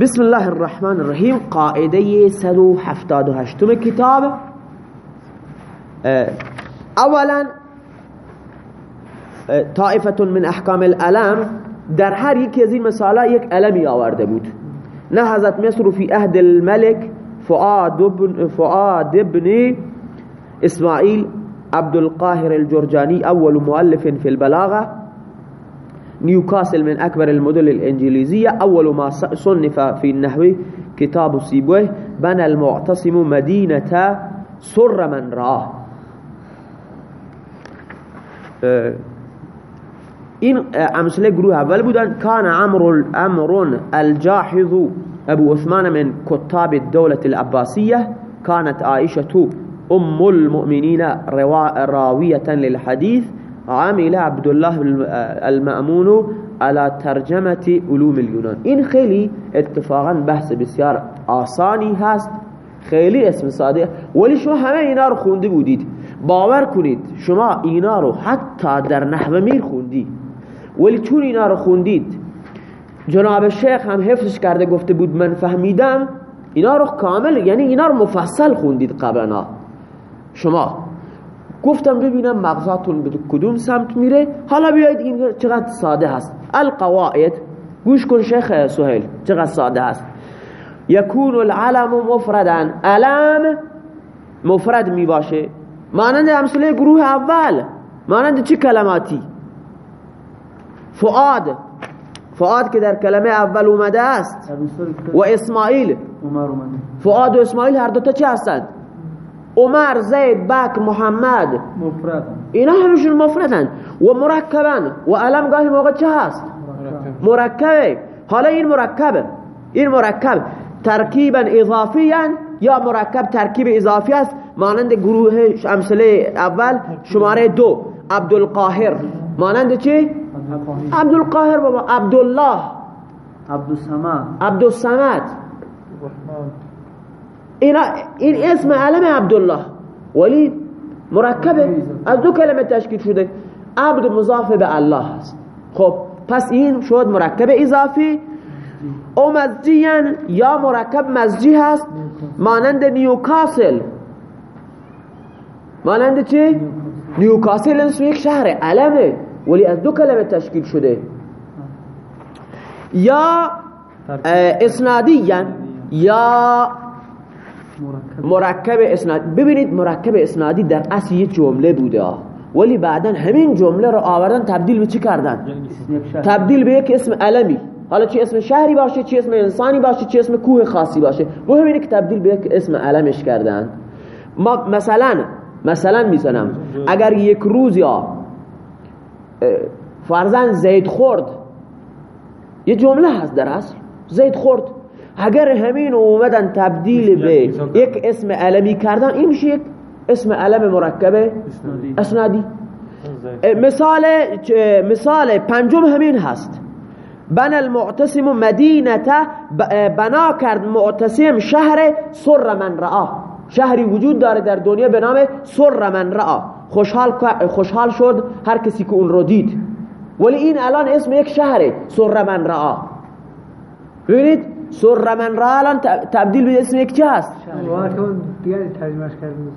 بسم الله الرحمن الرحیم قاعدة 178 کتاب. اولا طائفة من احکام الالم در هر یکی از این مثالا یک علمی آورده بود. نهزت مصر فی عهد الملك فؤاد ابن, فؤاد ابن اسماعیل عبد القاهر الجرجاني اول مؤلف في البلاغة. نيوكاسل من أكبر المدن الإنجليزية. أول ما صنف في النحو كتاب سيبويه بنى المعتصم مدينة سر من راه این أمثلة گروه اول بودن كان عمر أمر الجاحظ أبو عثمان من كتاب الدولة العباسية. كانت عائشة أم المؤمنين راوية للحديث. عامل عبدالله المأمون على ترجمه علوم اليونان. این خیلی اتفاقا بحث بسیار آسانی هست. خیلی اسم ساده. ولی شما همه اینا رو خونده بودید. باور کنید شما اینا رو حتی در نحو میر خوندی. ولی چون اینا رو خوندید جناب شیخ هم حفظش کرده گفته بود من فهمیدم اینا رو کامل یعنی اینا رو مفصل خوندید قبلا. شما گفتم ببینم مغزاتون به کدوم سمت میره. حالا بیایید این چقدر ساده هست. القواعد. گوش کن شیخ سهیل چقدر ساده هست. یکون العلم مفردا. علم مفرد می باشه مانند امثله گروه اول. مانند چه کلماتی؟ فعاد فعاد که در کلمه اول اومده است. و اسماعیل. فعاد و اسماعیل هر دوتا چه هستند؟ عمر زید بک محمد. مفرد اینا همشون مفردن. و مرکبن. و علم گاهی موقع چه هست؟ مرکبه. حالا این مرکبه. این مرکب ترکیبا اضافی یا مرکب ترکیب اضافی است؟ مانند گروه امثله اول شماره دو عبدالقاهر. مانند چی؟ عبدالقاهر. بابا. عبدالله. عبدالسمد. عبدالسمد. این اسم علم عبدالله. ولی مرکبه از دو کلمه تشکیل شده. عبد مضاف به الله هست خب پس این شد مرکب اضافی. او مزجیان یا مرکب مزجی هست. مانند نیوکاسل. مانند چی؟ نیوکاسل اسم یک شهر علمه. ولی از دو کلمه تشکیل شده. یا اسنادیان یا مرکب. اسنادی ببینید مرکب اسنادی در اصل یه جمله بوده ولی بعدا همین جمله رو آوردن تبدیل به چی کردن؟ تبدیل به یک اسم علمی. حالا چه اسم شهری باشه چه اسم انسانی باشه چه اسم کوه خاصی باشه. مهم اینه که تبدیل به یک اسم علمش کردن. ما مثلا مثلا می‌زنم. اگر یک روز یا فرزن زید خورد یه جمله هست در اصل. زید خورد. اگر همین اومدن تبدیل به یک اسم علمی کردن این میشه یک اسم علم مرکب اسنادی. مثال مثال پنجم همین هست. بن المعتصم مدینت بنا کرد معتصم شهر سر من رعا شهری وجود داره در دنیا به نام سر من رعا خوشحال, خوشحال شد هر کسی که اون رو دید. ولی این الان اسم یک شهره سر من رعا ببینید سر من را الان تبدیل به اسم یک چه هست دیگه ترجمهش کردیم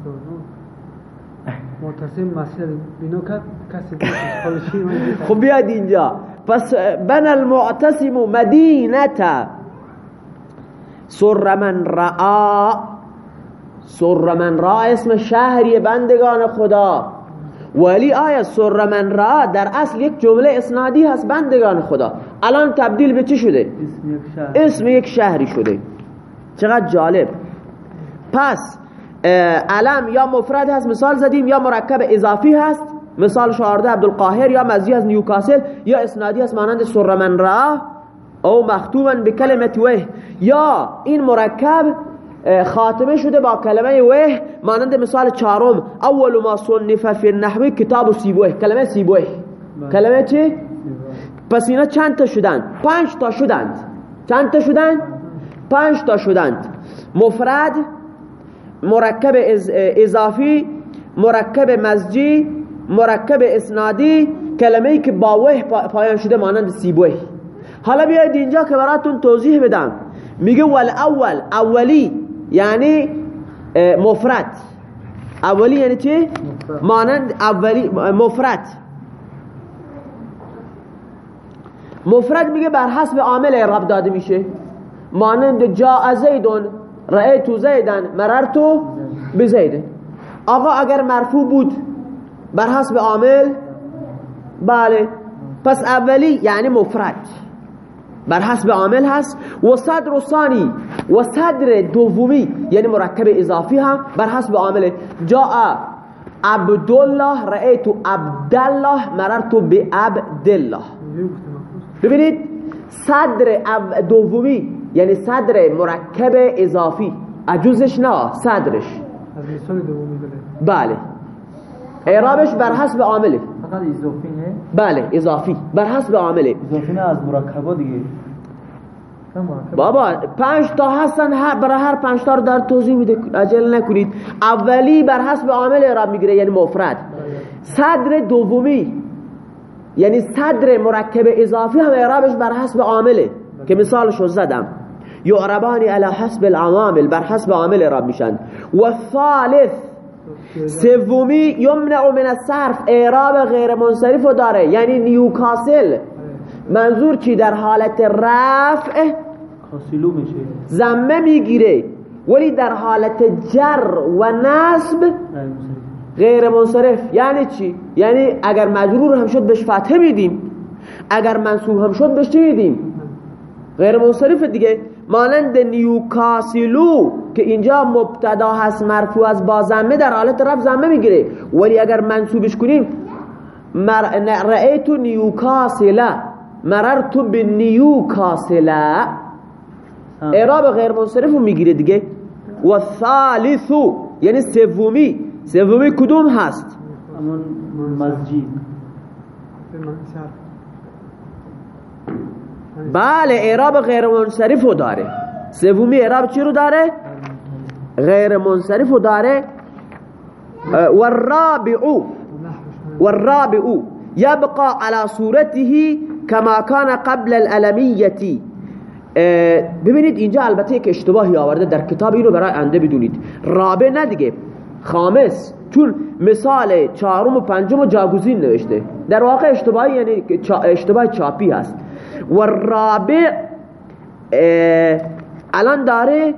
کسی خب بیاد اینجا. پس بن المعتصم مدینتا سر من رعا سر من را اسم شهری بندگان خدا. ولی آیا سر من را در اصل یک جمله اسنادی هست؟ بندگان خدا. الان تبدیل به چی شده؟ اسم یک شهری شده. چقدر جالب. پس علم یا مفرد هست مثال زدیم یا مرکب اضافی هست مثال شارده عبدالقاهر یا مزی از نیوکاسل یا اسنادی هست مانند سر من را او مختوما به کلمت وه یا این مرکب خاتمه شده با کلمه وه مانند مثال چهارم. اول ما صنف فی النحو کتاب سیبوه کلمه سیبوه کلمه چی؟ پس اینا چند تا شدند؟ پنج تا شدند. چند تا شدند؟ پنج تا شدند. مفرد مرکب اضافی مرکب مزجی مرکب اسنادی کلمه که با وه پایان شده مانند سیبوه حالا بیاید اینجا که براتون توضیح بدم. میگه ول اول اولی یعنی مفرد. اولی یعنی چی؟ مفرد. مانند اولی مفرد. مفرد میگه بر حسب عامل اعراب داده میشه. مانند جاء زیدون رأیت زیدن مررت بزید آقا اگر مرفوع بود بر حسب عامل؟ بله. پس اولی یعنی مفرد. بر حسب عامل هست. و صدر ثانی و صدر دومی یعنی مرکب اضافی هم بر حسب عامل. جاء عبدالله رأیت عبدالله مررت به عبدالله. ببینید صدر دومی یعنی صدر مرکب اضافی. عجوزش نه صدرش. از مثال دومی بده بله. اعرابش بر حسب عامله فقط اضافی نه بله اضافی. بر حسب عامله. اضافی نه از مرکبا دیگه. بابا پنج تا هستن هر برای هر پنج تا رو در توضیح میده. عجل نکنید. اولی بر حسب عامل اعراب می‌گیره یعنی مفرد. صدر دومی یعنی صدر مرکب اضافی هم اعرابش بر حسب عامله. که مثالشو زدم. یعربانی علی حسب العوامل بر حسب عامل اعراب میشن. و ثالث سومی یمنع من الصرف اعراب غیر منصرف رو داره. یعنی نیوکاسل. منظور چی؟ در حالت رفع کاسیلو میشه. زمه می‌گیره. ولی در حالت جر و نصب غیر منصرف. یعنی چی؟ یعنی اگر مجرور هم شد بهش فتحه میدیم. اگر منصوب هم شد بهش چی میدیم؟ غیر منصرف دیگه. مانند نیوکاسلو که اینجا مبتدا هست مرفوع از با زمه در حالت رفع زمه می‌گیره. ولی اگر منصوبش کنیم رأیت نیوکاسلا مررت به نیوکاسلا اعراب غیر منصرف رو می‌گیره دیگه. و ثالثو یعنی سومی. سومی کدوم هست؟ مسجد. بله اعراب غیر منصرف رو داره. سومی اعراب چی رو داره؟ غیر منصرف رو داره اه، والرابع والرابع يبقى على صورته كما كان قبل اه، ببینید اینجا البته یک اشتباهی آورده در کتاب اینو برای انده بدونید. رابع نه دیگه خامس چون مثال چهارم و پنجم و جاگزین نوشته. در واقع اشتباهی یعنی اشتباه چاپی هست. و رابع الان داره.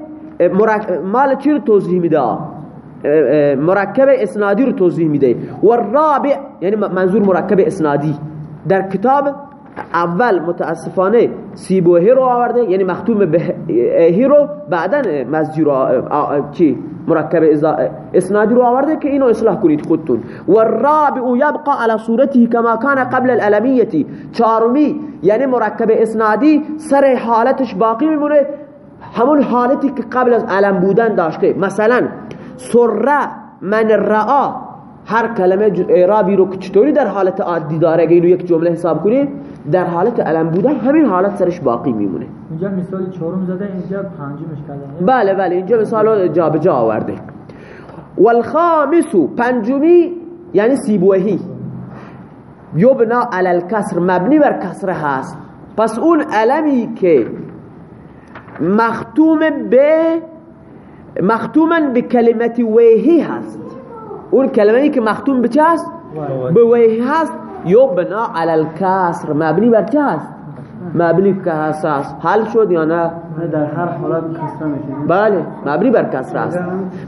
مال چی رو توضیح میده؟ مرکب اسنادی رو توضیح میده. و رابع یعنی منظور مرکب اسنادی. در کتاب اول متاسفانه سیبوهی رو آورده یعنی مختوم به هی رو بعدا مزجی رو چی؟ مرکب اسنادی رو آورده که اینو اصلاح کنید خودتون. و الرابع یبقى على صورته كما كان قبل العلمیتی چهارمی یعنی مرکب اسنادی سر حالتش باقی میمونه. همون حالتی که قبل از علم بودن داشته مثلا سره من رعا هر کلمه اعرابی رو که چطوری در حالت عادی داره اگه اینو یک جمله حساب کنیم در حالت علم بودن همین حالت سرش باقی میمونه. اینجا مثال چهارم زده اینجا پنجمش کرده بله بله اینجا مثال جا به جا آورده. والخامس پنجمی یعنی سیبوهی. یبنا علی الکسر مبنی بر کسر هست. پس اون علمی که مختوم به مختومن به کلمت ویهی هست. اون کلمه که مختوم به چه هست؟ به ویهی هست. یبنا علی الکسر. مبنی بر چه هست؟ مبنی که هست. حل شد یا نه؟ در هر حالت کسره میشه. بله مبنی بر کسر است.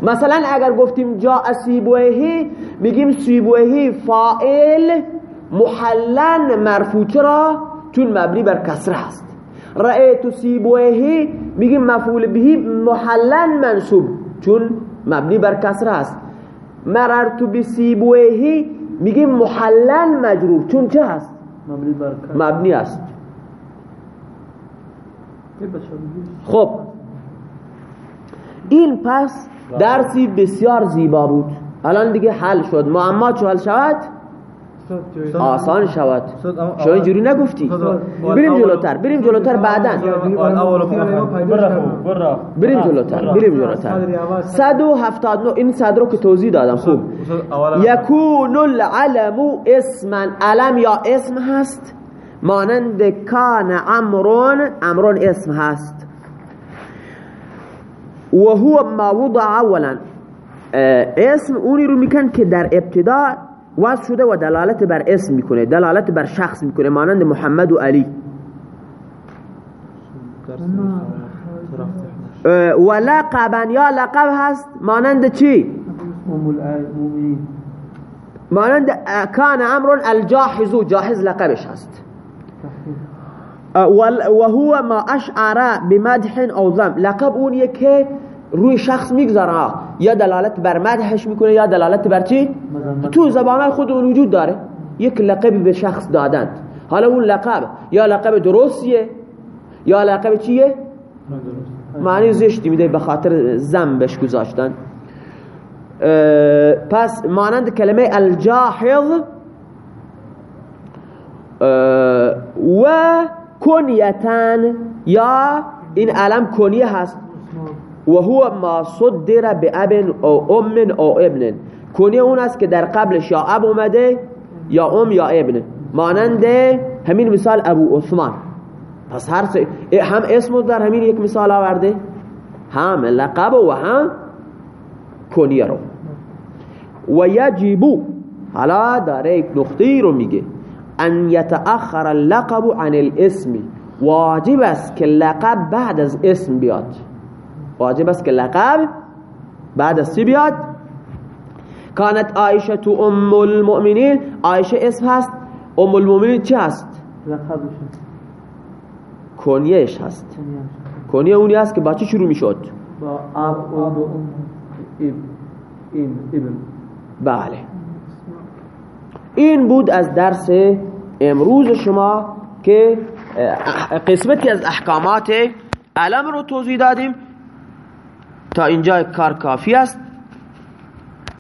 مثلا اگر گفتیم جا سیبوهی میگیم سیبوهی فائل محلن مرفوع. را چون مبنی بر کسر است رأیت سیبوهی میگیم مفعول بهی محلن منصوب چون مبنی بر کسر است مررت بسیبوهی میگیم محلن مجرور چون چه هست مبنی بر است. خب این پس درسی بسیار زیبا بود الان دیگه حل شد معما چو حل شود آسان شود. شما اینجوری نگفتی. بریم جلوتر بریم جلوتر بعدا. برا بریم جلوتر بریم جلوتر. 179 این صد رو که توضیح دادم. خوب. یکون العلم اسما علم یا اسم هست؟ مانند کان عمرون عمرون اسم هست. و هو ما وضع اولا. اسم اونی رو میکن که در ابتدا وضع شده و دلالت بر اسم می‌کنه. دلالت بر شخص می‌کنه. مانند محمد و علی. و لقبا یا لقب هست. مانند چی؟ مانند کان امر الجاحظ. جاحظ لقبش هست. و هو ما اشعر بمدح او ذم. لقب اونیه که روی شخص می‌گذاره. یا دلالت بر مدحش می‌کنه یا دلالت بر چی؟ تو زبان خود اون وجود داره. یک لقب به شخص دادند. حالا اون لقب یا لقب درستیه یا لقب چیه؟ معنی زشتی میده به خاطر زم بهش گذاشتن. پس مانند کلمه الجاحظ و کنیتن یا این علم کنیه هست. و هو ما صدر به ابن او ام او ابن. کنیه اون است که در قبلش یا اب اومده یا ام یا ابن. مانند همین مثال ابو عثمان. پس هر هم اسم در همین یک مثال آورده هم لقب و هم کنیه رو. و یجبو حالا داره یک نقطه رو میگه. ان یتأخر اللقب عن الاسم. واجب است که لقب بعد از اسم بیاد. واجب است که لقب بعد از چی بیاد؟ کانت عایشه تو ام المؤمنین عایشه اسم هست. ام المؤمنین چه هست؟ لقبش کنیهش هست. کنیه اونی هست که با چی شروع می‌شد؟ با اب و ابن بله. این بود از درس امروز شما که قسمتی از احکامات علم رو توضیح دادیم. تا اینجا کار کافی است.